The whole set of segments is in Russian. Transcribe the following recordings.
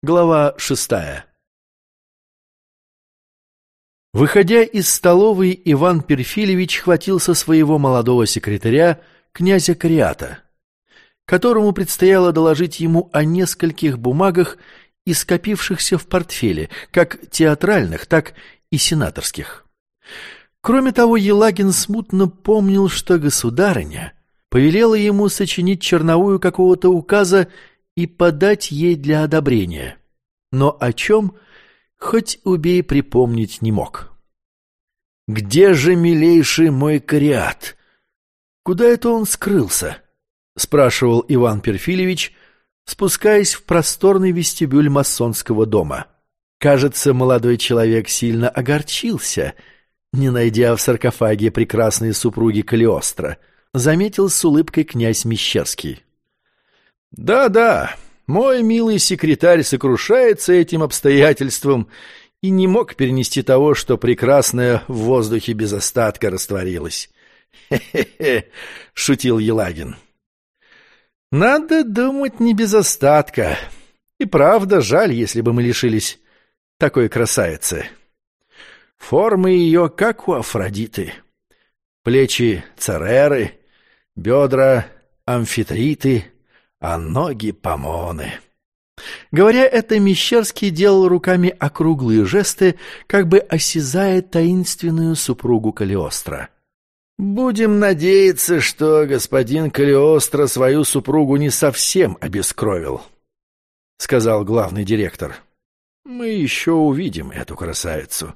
Глава шестая Выходя из столовой, Иван Перфильевич хватился своего молодого секретаря, князя Кариата, которому предстояло доложить ему о нескольких бумагах и скопившихся в портфеле, как театральных, так и сенаторских. Кроме того, Елагин смутно помнил, что государыня повелела ему сочинить черновую какого-то указа и подать ей для одобрения. Но о чем, хоть убей, припомнить не мог. «Где же, милейший мой кариат? Куда это он скрылся?» — спрашивал Иван Перфильевич, спускаясь в просторный вестибюль масонского дома. Кажется, молодой человек сильно огорчился, не найдя в саркофаге прекрасной супруги Калиостро, заметил с улыбкой князь Мещерский. «Да-да, мой милый секретарь сокрушается этим обстоятельством и не мог перенести того, что прекрасное в воздухе без остатка растворилось. «Хе-хе-хе!» — шутил Елагин. «Надо думать не без остатка. И правда, жаль, если бы мы лишились такой красавицы. Формы ее, как у Афродиты. Плечи — цереры, бедра — амфитриты, а ноги — помоны. Говоря это, Мещерский делал руками округлые жесты, как бы осязая таинственную супругу Калиостро. «Будем надеяться, что господин Калиостро свою супругу не совсем обескровил», — сказал главный директор. «Мы еще увидим эту красавицу».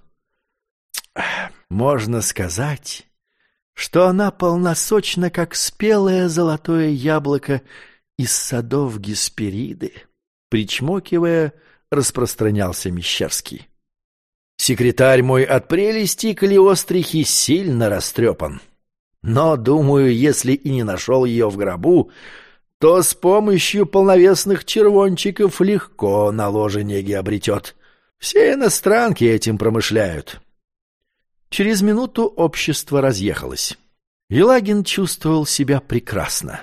«Можно сказать, что она полносочна, как спелое золотое яблоко из садов Геспериды, причмокивая, распространялся Мещерский. Секретарь мой от прелести Калиострихи сильно растрепан. Но, думаю, если и не нашел ее в гробу, то с помощью полновесных червончиков легко на ложе неги обретет. Все иностранки этим промышляют. Через минуту общество разъехалось. Елагин чувствовал себя прекрасно.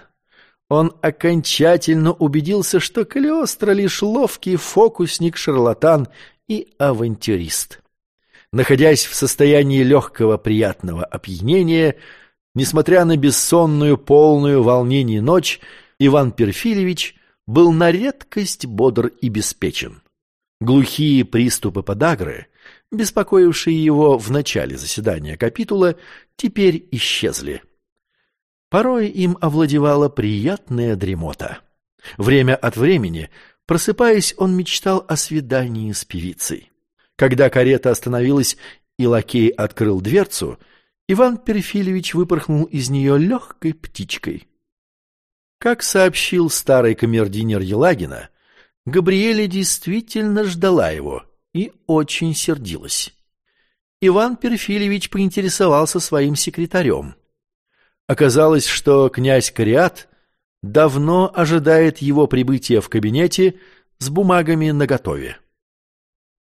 Он окончательно убедился, что Калиостро лишь ловкий фокусник, шарлатан и авантюрист. Находясь в состоянии легкого приятного опьянения, несмотря на бессонную, полную волнений ночь, Иван Перфильевич был на редкость бодр и беспечен. Глухие приступы подагры, беспокоившие его в начале заседания капитула, теперь исчезли. Порой им овладевала приятная дремота. Время от времени, просыпаясь, он мечтал о свидании с певицей. Когда карета остановилась и лакей открыл дверцу, Иван Перфильевич выпорхнул из нее легкой птичкой. Как сообщил старый камердинер Елагина, Габриэля действительно ждала его и очень сердилась. Иван Перфильевич поинтересовался своим секретарем. Оказалось, что князь Кариат давно ожидает его прибытия в кабинете с бумагами наготове.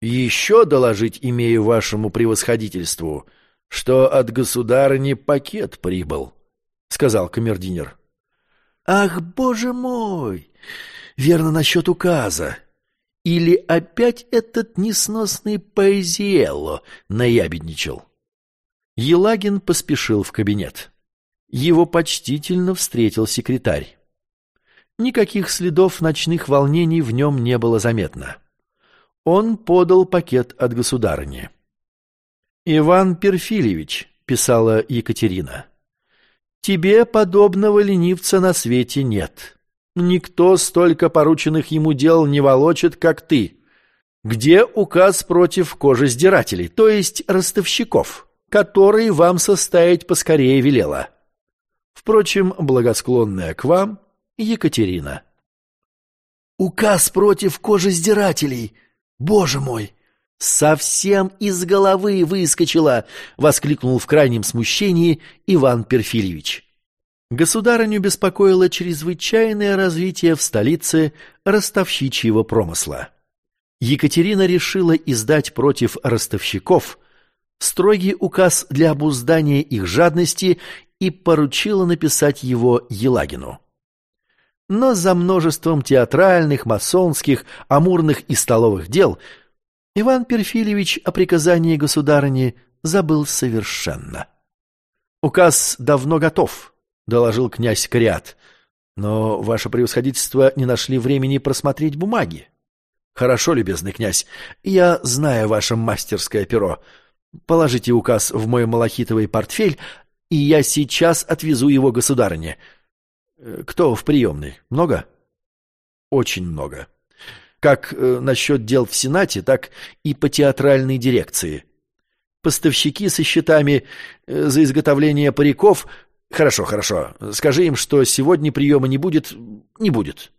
«Еще доложить имею вашему превосходительству, что от государыни пакет прибыл», — сказал камердинер. «Ах, боже мой! Верно насчет указа. Или опять этот несносный Поэзиэлло наябедничал?» Елагин поспешил в кабинет. Его почтительно встретил секретарь. Никаких следов ночных волнений в нем не было заметно. Он подал пакет от государыни. «Иван Перфильевич», — писала Екатерина, — «тебе подобного ленивца на свете нет. Никто столько порученных ему дел не волочит, как ты. Где указ против кожесдирателей, то есть ростовщиков, который вам составить поскорее велела?» Впрочем, благосклонная к вам Екатерина. «Указ против кожесдирателей! Боже мой!» «Совсем из головы выскочила!» — воскликнул в крайнем смущении Иван Перфильевич. Государыню беспокоило чрезвычайное развитие в столице ростовщичьего промысла. Екатерина решила издать против ростовщиков строгий указ для обуздания их жадности и поручила написать его Елагину. но за множеством театральных, масонских, амурных и столовых дел Иван Перфильевич о приказании государыни забыл совершенно. «Указ давно готов», — доложил князь Кориат, «но, ваше превосходительство, не нашли времени просмотреть бумаги». «Хорошо, любезный князь, я знаю ваше мастерское перо. Положите указ в мой малахитовый портфель, и я сейчас отвезу его государыне. Э, кто в приемной? Много?» «Очень много. Как э, насчет дел в Сенате, так и по театральной дирекции. Поставщики со счетами э, за изготовление париков... Хорошо, хорошо. Скажи им, что сегодня приема не будет... Не будет».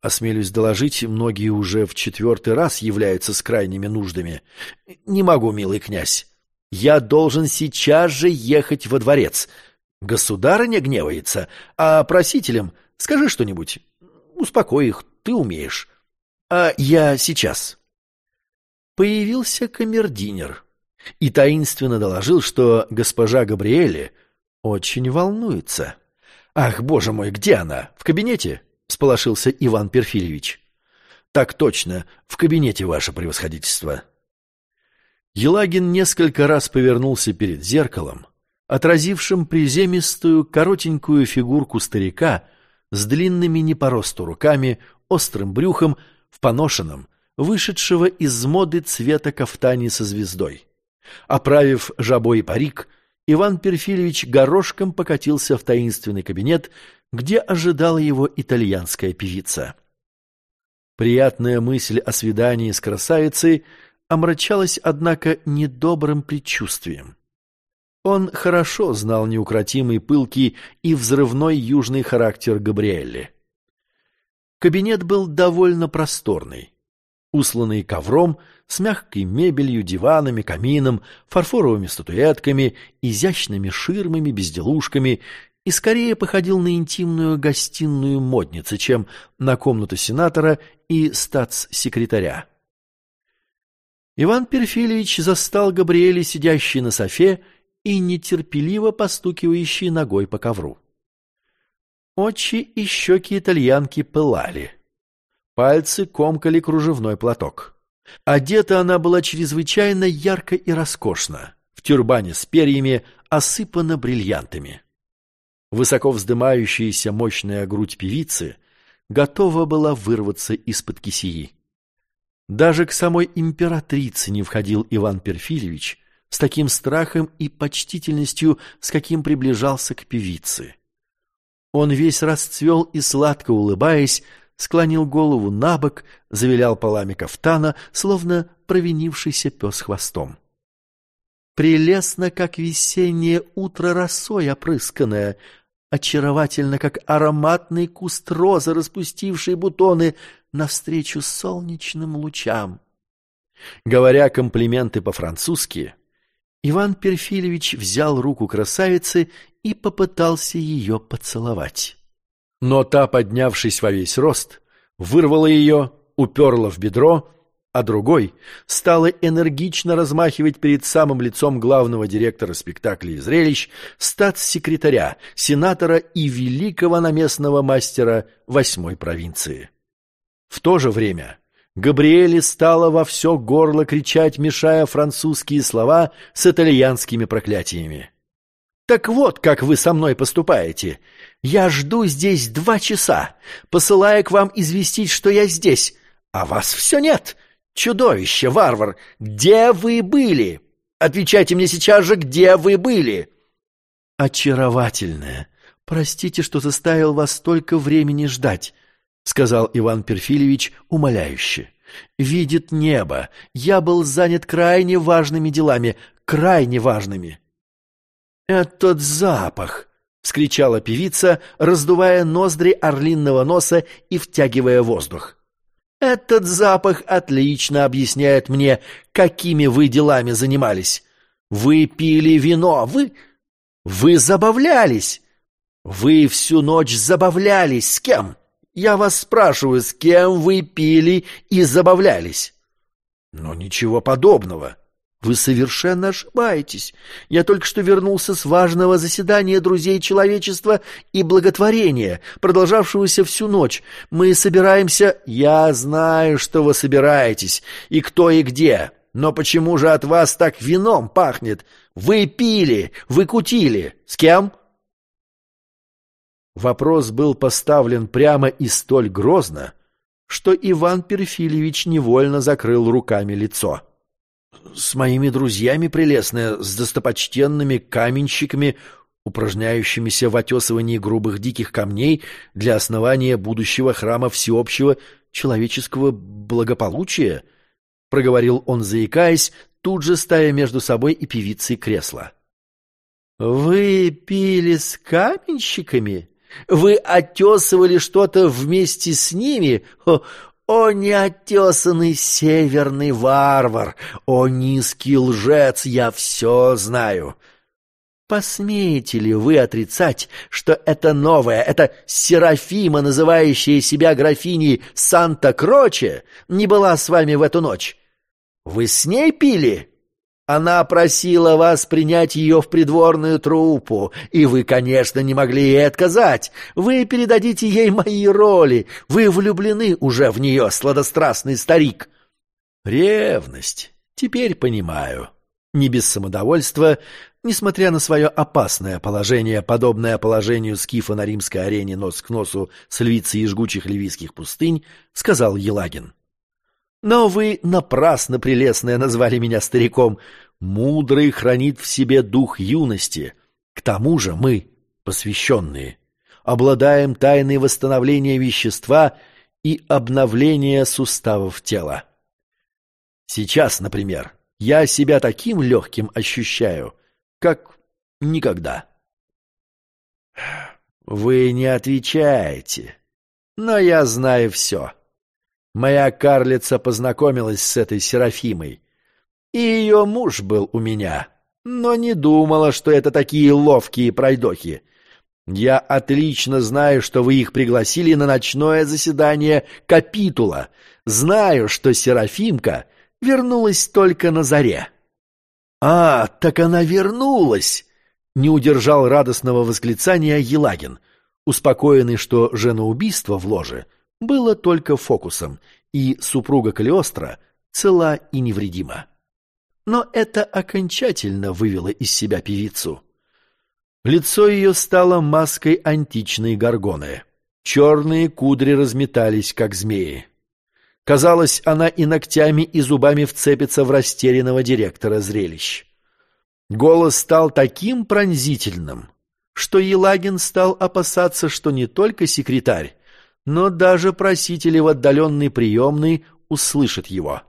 Осмелюсь доложить, многие уже в четвертый раз являются с крайними нуждами. Не могу, милый князь. Я должен сейчас же ехать во дворец. Государыня гневается, а просителям скажи что-нибудь. Успокой их, ты умеешь. А я сейчас. Появился камердинер и таинственно доложил, что госпожа Габриэле очень волнуется. Ах, боже мой, где она? В кабинете? — сполошился Иван Перфильевич. — Так точно, в кабинете, ваше превосходительство. Елагин несколько раз повернулся перед зеркалом, отразившим приземистую коротенькую фигурку старика с длинными не по росту руками, острым брюхом, в поношенном, вышедшего из моды цвета кафтани со звездой. Оправив жабой парик, Иван Перфильевич горошком покатился в таинственный кабинет, где ожидала его итальянская певица. Приятная мысль о свидании с красавицей омрачалась, однако, недобрым предчувствием. Он хорошо знал неукротимый, пылкий и взрывной южный характер Габриэлли. Кабинет был довольно просторный, усланный ковром, с мягкой мебелью, диванами, камином, фарфоровыми статуэтками, изящными ширмами, безделушками и скорее походил на интимную гостиную модницы, чем на комнату сенатора и статс-секретаря. Иван Перфильевич застал Габриэля, сидящей на софе и нетерпеливо постукивающей ногой по ковру. Очи и щеки итальянки пылали. Пальцы комкали кружевной платок. Одета она была чрезвычайно ярко и роскошно, в тюрбане с перьями, осыпана бриллиантами. Высоко вздымающаяся мощная грудь певицы готова была вырваться из-под кисеи. Даже к самой императрице не входил Иван Перфильевич с таким страхом и почтительностью, с каким приближался к певице. Он весь расцвел и, сладко улыбаясь, склонил голову на бок, завилял полами кафтана, словно провинившийся пес хвостом. Прелестно, как весеннее утро росой опрысканное, очаровательно, как ароматный куст розы, распустивший бутоны навстречу солнечным лучам. Говоря комплименты по-французски, Иван Перфильевич взял руку красавицы и попытался ее поцеловать. Но та, поднявшись во весь рост, вырвала ее, уперла в бедро а другой стала энергично размахивать перед самым лицом главного директора спектаклей и зрелищ, статс-секретаря, сенатора и великого наместного мастера восьмой провинции. В то же время Габриэле стала во все горло кричать, мешая французские слова с итальянскими проклятиями. «Так вот, как вы со мной поступаете. Я жду здесь два часа, посылая к вам известить, что я здесь, а вас все нет. Чудовище, варвар, где вы были? Отвечайте мне сейчас же, где вы были? Очаровательная. Простите, что заставил вас столько времени ждать, сказал Иван Перфильевич умоляюще. Видит небо. Я был занят крайне важными делами, крайне важными. Этот запах, вскричала певица, раздувая ноздри орлиного носа и втягивая воздух. Этот запах отлично объясняет мне, какими вы делами занимались. Вы пили вино, вы... Вы забавлялись. Вы всю ночь забавлялись. С кем? Я вас спрашиваю, с кем вы пили и забавлялись? Но ничего подобного. Вы совершенно ошибаетесь. Я только что вернулся с важного заседания друзей человечества и благотворения, продолжавшегося всю ночь. Мы собираемся... Я знаю, что вы собираетесь, и кто и где. Но почему же от вас так вином пахнет? Вы пили, вы кутили. С кем? Вопрос был поставлен прямо и столь грозно, что Иван Перфильевич невольно закрыл руками лицо. — с моими друзьями прелестная, с достопочтенными каменщиками, упражняющимися в отесывании грубых диких камней для основания будущего храма всеобщего человеческого благополучия, — проговорил он, заикаясь, тут же ставя между собой и певицей кресло. — Вы пили с каменщиками? Вы отесывали что-то вместе с ними? О, неотесанный северный варвар! О, низкий лжец! Я все знаю! Посмеете ли вы отрицать, что это новая, это Серафима, называющая себя графиней Санта-Кроче, не была с вами в эту ночь? Вы с ней пили? Она просила вас принять ее в придворную труппу, и вы, конечно, не могли ей отказать. Вы передадите ей мои роли. Вы влюблены уже в нее, сладострастный старик. Ревность. Теперь понимаю. Не без самодовольства, несмотря на свое опасное положение, подобное положению скифа на римской арене нос к носу с львицей и жгучих ливийских пустынь, сказал Елагин. Но вы напрасно, прелестное, назвали меня стариком. Мудрый хранит в себе дух юности. К тому же мы, посвященные, обладаем тайной восстановления вещества и обновления суставов тела. Сейчас, например, я себя таким легким ощущаю, как никогда. Вы не отвечаете, но я знаю все. Моя карлица познакомилась с этой Серафимой. И ее муж был у меня, но не думала, что это такие ловкие пройдохи. Я отлично знаю, что вы их пригласили на ночное заседание капитула. Знаю, что Серафимка вернулась только на заре. «А, так она вернулась!» — не удержал радостного восклицания Елагин, успокоенный, что женоубийство в ложе — было только фокусом, и супруга Калиостро цела и невредима. Но это окончательно вывело из себя певицу. Лицо ее стало маской античной горгоны. Черные кудри разметались, как змеи. Казалось, она и ногтями, и зубами вцепится в растерянного директора зрелищ. Голос стал таким пронзительным, что Елагин стал опасаться, что не только секретарь, но даже просители в отдаленной приемной услышат его.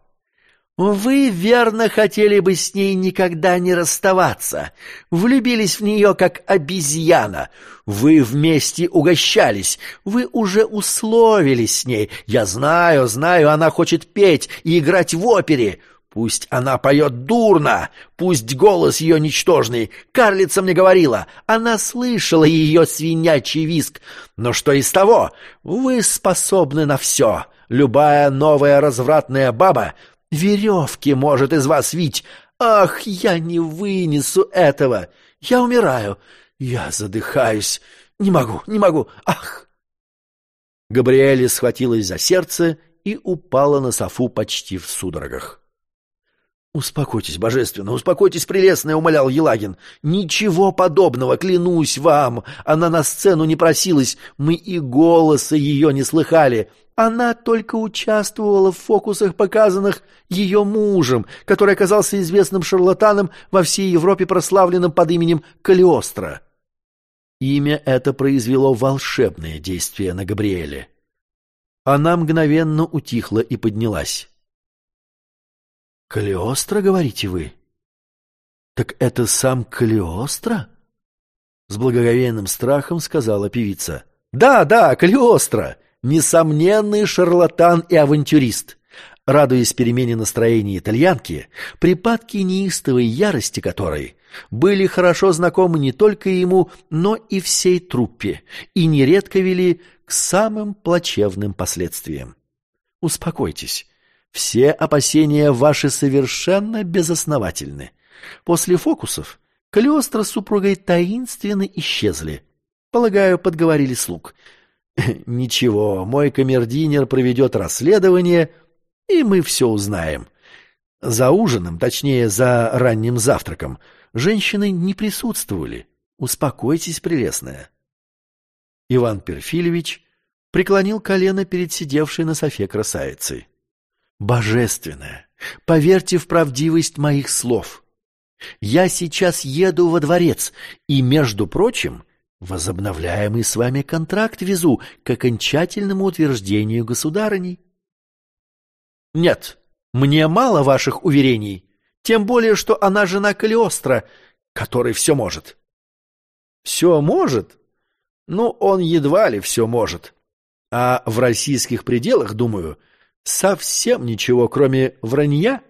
«Вы верно хотели бы с ней никогда не расставаться. Влюбились в нее, как обезьяна. Вы вместе угощались. Вы уже условились с ней. Я знаю, знаю, она хочет петь и играть в опере. Пусть она поет дурно, пусть голос ее ничтожный. Карлица мне говорила, она слышала ее свинячий виск. Но что из того? Вы способны на все. Любая новая развратная баба веревки может из вас вить. Ах, я не вынесу этого. Я умираю. Я задыхаюсь. Не могу, не могу. Ах! Габриэля схватилась за сердце и упала на софу почти в судорогах. «Успокойтесь, божественно, успокойтесь, прелестная», — умолял Елагин. «Ничего подобного, клянусь вам. Она на сцену не просилась, мы и голоса ее не слыхали. Она только участвовала в фокусах, показанных ее мужем, который оказался известным шарлатаном во всей Европе, прославленным под именем Калиостро». Имя это произвело волшебное действие на Габриэле. Она мгновенно утихла и поднялась. «Калиостро, говорите вы?» «Так это сам Калиостро?» С благоговейным страхом сказала певица. «Да, да, Калиостро! Несомненный шарлатан и авантюрист!» Радуясь перемене настроения итальянки, припадки неистовой ярости которой были хорошо знакомы не только ему, но и всей труппе, и нередко вели к самым плачевным последствиям. «Успокойтесь, Все опасения ваши совершенно безосновательны. После фокусов Калиостро с супругой таинственно исчезли. Полагаю, подговорили слуг. Ничего, мой камердинер проведет расследование, и мы все узнаем. За ужином, точнее, за ранним завтраком, женщины не присутствовали. Успокойтесь, прелестная. Иван Перфильевич преклонил колено перед сидевшей на софе красавицей. «Божественная! Поверьте в правдивость моих слов!» Я сейчас еду во дворец, и, между прочим, возобновляемый с вами контракт везу к окончательному утверждению государыней. Нет, мне мало ваших уверений, тем более, что она жена Калиостро, который все может. Все может? Ну, он едва ли все может. А в российских пределах, думаю, совсем ничего, кроме вранья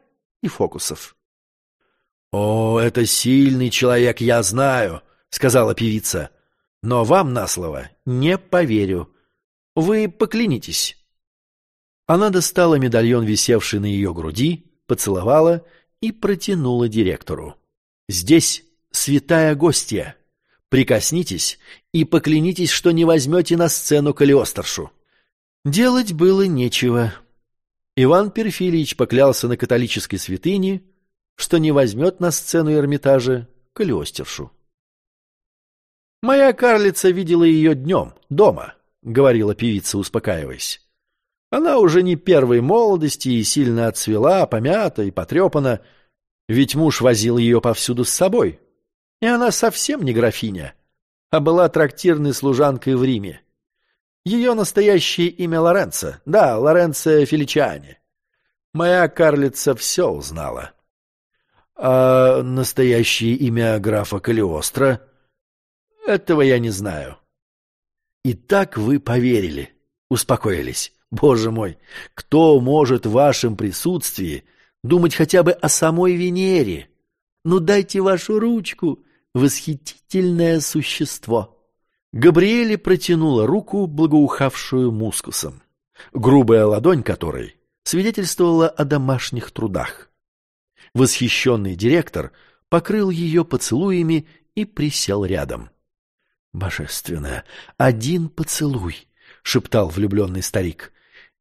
и фокусов. «О, это сильный человек, я знаю», — сказала певица. «Но вам на слово не поверю. Вы поклянитесь». Она достала медальон, висевший на ее груди, поцеловала и протянула директору. «Здесь святая гостья. Прикоснитесь и поклянитесь, что не возьмете на сцену Калиостершу». Делать было нечего. Иван Перфильевич поклялся на католической святыне, что не возьмет на сцену Эрмитажа Калиостершу. «Моя карлица видела ее днем, дома», — говорила певица, успокаиваясь. «Она уже не первой молодости и сильно отцвела, помята и потрепана, ведь муж возил ее повсюду с собой, и она совсем не графиня, а была трактирной служанкой в Риме. Ее настоящее имя Лоренцо, да, Лоренцо Феличиани. Моя карлица все узнала». А настоящее имя графа Калиостро? Этого я не знаю. И так вы поверили, успокоились. Боже мой, кто может в вашем присутствии думать хотя бы о самой Венере? Ну дайте вашу ручку, восхитительное существо. Габриэле протянула руку, благоухавшую мускусом, грубая ладонь которой свидетельствовала о домашних трудах. Восхищенный директор покрыл ее поцелуями и присел рядом. «Божественно! Один поцелуй!» — шептал влюбленный старик.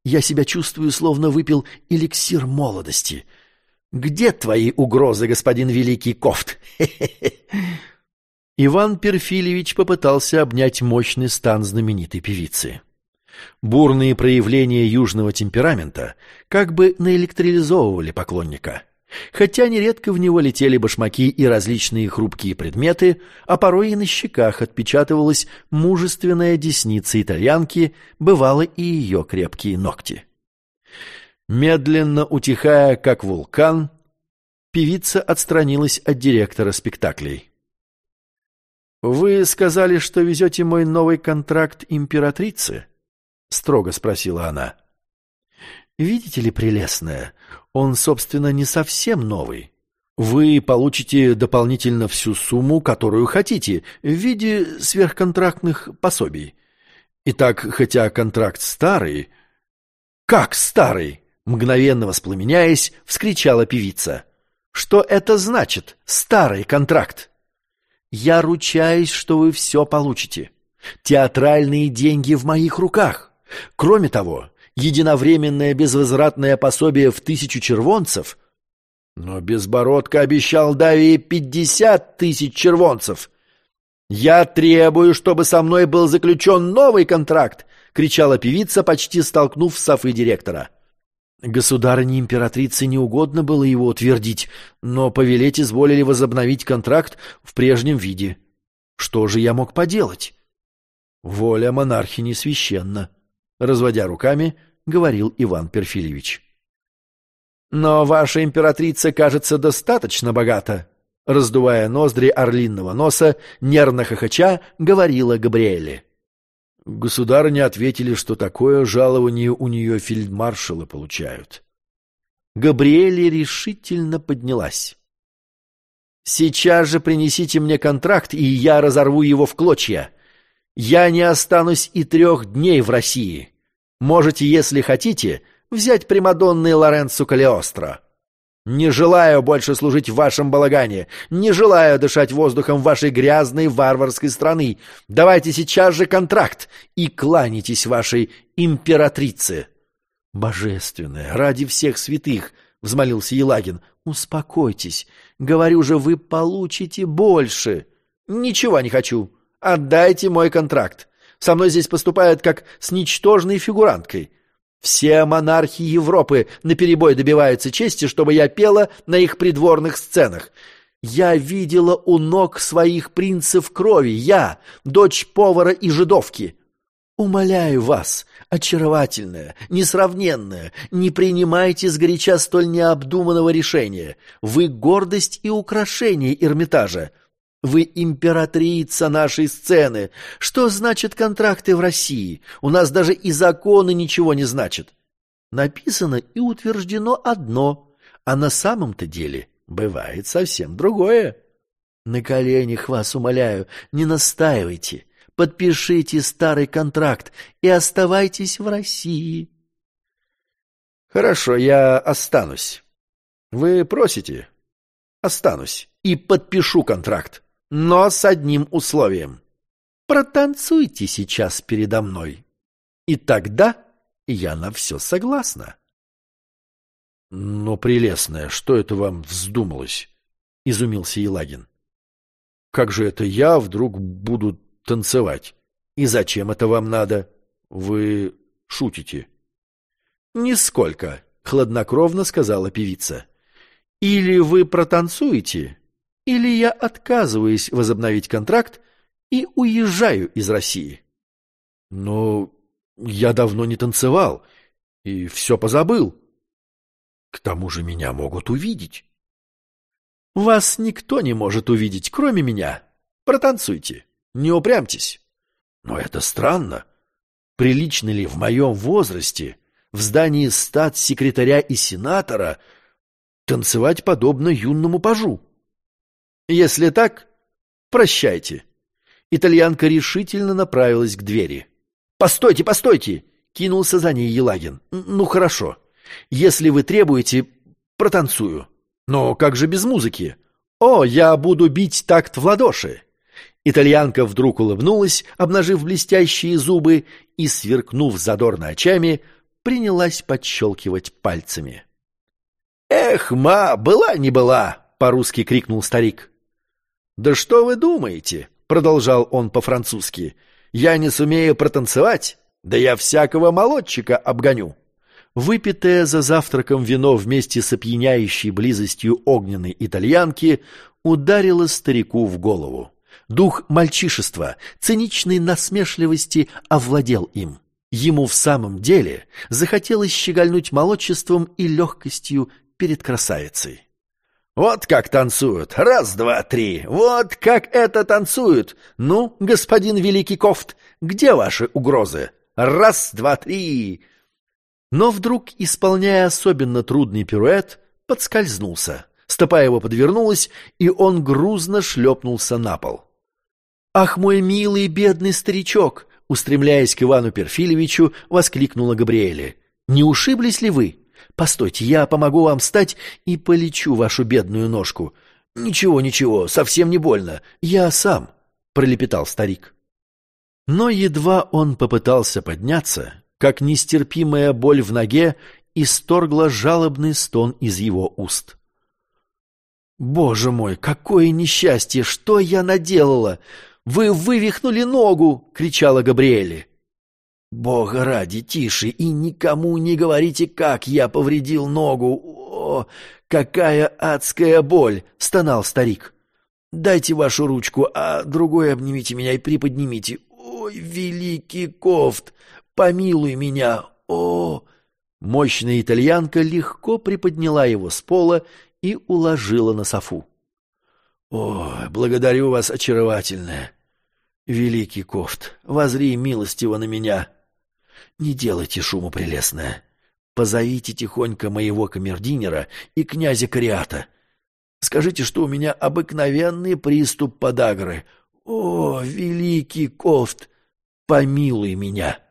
«Я себя чувствую, словно выпил эликсир молодости. Где твои угрозы, господин Великий Кофт?» Иван Перфильевич попытался обнять мощный стан знаменитой певицы. Бурные проявления южного темперамента как бы наэлектролизовывали поклонника. Хотя нередко в него летели башмаки и различные хрупкие предметы, а порой и на щеках отпечатывалась мужественная десница итальянки, бывало и ее крепкие ногти. Медленно утихая, как вулкан, певица отстранилась от директора спектаклей. «Вы сказали, что везете мой новый контракт императрице?» — строго спросила она. «Видите ли, прелестная, он, собственно, не совсем новый. Вы получите дополнительно всю сумму, которую хотите, в виде сверхконтрактных пособий. Итак, хотя контракт старый... «Как старый?» — мгновенно воспламеняясь, вскричала певица. «Что это значит, старый контракт?» «Я ручаюсь, что вы все получите. Театральные деньги в моих руках. Кроме того, единовременное безвозвратное пособие в тысячу червонцев, но Безбородко обещал Давии пятьдесят тысяч червонцев. «Я требую, чтобы со мной был заключен новый контракт!» — кричала певица, почти столкнув Софы директора. Государыне императрице не угодно было его утвердить, но повелеть изволили возобновить контракт в прежнем виде. Что же я мог поделать? Воля монархини священна. Разводя руками, говорил Иван Перфильевич. «Но ваша императрица, кажется, достаточно богата», раздувая ноздри орлинного носа, нервно хохоча, говорила Габриэле. Государыне ответили, что такое жалование у нее фельдмаршалы получают. Габриэле решительно поднялась. «Сейчас же принесите мне контракт, и я разорву его в клочья. Я не останусь и трех дней в России. Можете, если хотите, взять Примадонны Лоренцо Калиостро. Не желаю больше служить в вашем балагане, не желаю дышать воздухом вашей грязной варварской страны. Давайте сейчас же контракт и кланяйтесь вашей императрице. Божественная, ради всех святых, — взмолился Елагин, — успокойтесь. Говорю же, вы получите больше. Ничего не хочу. Отдайте мой контракт. Со мной здесь поступают как с ничтожной фигуранткой. Все монархи Европы наперебой добиваются чести, чтобы я пела на их придворных сценах. Я видела у ног своих принцев крови, я, дочь повара и жидовки. Умоляю вас, очаровательная, несравненная, не принимайте сгоряча столь необдуманного решения. Вы гордость и украшение Эрмитажа. Вы императрица нашей сцены. Что значит контракты в России? У нас даже и законы ничего не значат. Написано и утверждено одно, а на самом-то деле бывает совсем другое. На коленях вас умоляю, не настаивайте. Подпишите старый контракт и оставайтесь в России. Хорошо, я останусь. Вы просите? Останусь и подпишу контракт но с одним условием. Протанцуйте сейчас передо мной, и тогда я на все согласна. — Но, прелестная, что это вам вздумалось? — изумился Елагин. — Как же это я вдруг буду танцевать? И зачем это вам надо? Вы шутите? — Нисколько, — хладнокровно сказала певица. — Или вы протанцуете, или я отказываюсь возобновить контракт и уезжаю из России. Но я давно не танцевал и все позабыл. К тому же меня могут увидеть. Вас никто не может увидеть, кроме меня. Протанцуйте, не упрямьтесь. Но это странно. Прилично ли в моем возрасте, в здании стат-секретаря и сенатора, танцевать подобно юному пажу? Если так, прощайте. Итальянка решительно направилась к двери. «Постойте, постойте!» — кинулся за ней Елагин. «Ну, хорошо. Если вы требуете, протанцую. Но как же без музыки? О, я буду бить такт в ладоши!» Итальянка вдруг улыбнулась, обнажив блестящие зубы и, сверкнув задорно очами, принялась подщелкивать пальцами. «Эх, ма, была не была!» — по-русски крикнул старик. «Да что вы думаете?» — продолжал он по-французски. «Я не сумею протанцевать? Да я всякого молодчика обгоню». Выпитое за завтраком вино вместе с опьяняющей близостью огненной итальянки ударило старику в голову. Дух мальчишества, циничной насмешливости овладел им. Ему в самом деле захотелось щегольнуть молодчеством и легкостью перед красавицей. Вот как танцуют. Раз, два, три. Вот как это танцуют. Ну, господин Великий Кофт, где ваши угрозы? Раз, два, три. Но вдруг, исполняя особенно трудный пируэт, подскользнулся. Стопа его подвернулась, и он грузно шлепнулся на пол. «Ах, мой милый бедный старичок!» Устремляясь к Ивану Перфильевичу, воскликнула Габриэле. «Не ушиблись ли вы?» Постойте, я помогу вам встать и полечу вашу бедную ножку. Ничего, ничего, совсем не больно. Я сам, пролепетал старик. Но едва он попытался подняться, как нестерпимая боль в ноге исторгла жалобный стон из его уст. «Боже мой, какое несчастье! Что я наделала? Вы вывихнули ногу!» — кричала Габриэле. «Бога ради, тише, и никому не говорите, как я повредил ногу! О, какая адская боль!» — стонал старик. «Дайте вашу ручку, а другой обнимите меня и приподнимите. Ой, великий кофт, помилуй меня! О!» Мощная итальянка легко приподняла его с пола и уложила на софу. «О, благодарю вас, очаровательная! Великий кофт, возри милостиво на меня!» Не делайте шуму, прелестная. Позовите тихонько моего камердинера и князя Кариата. Скажите, что у меня обыкновенный приступ подагры. О, великий кофт, помилуй меня!»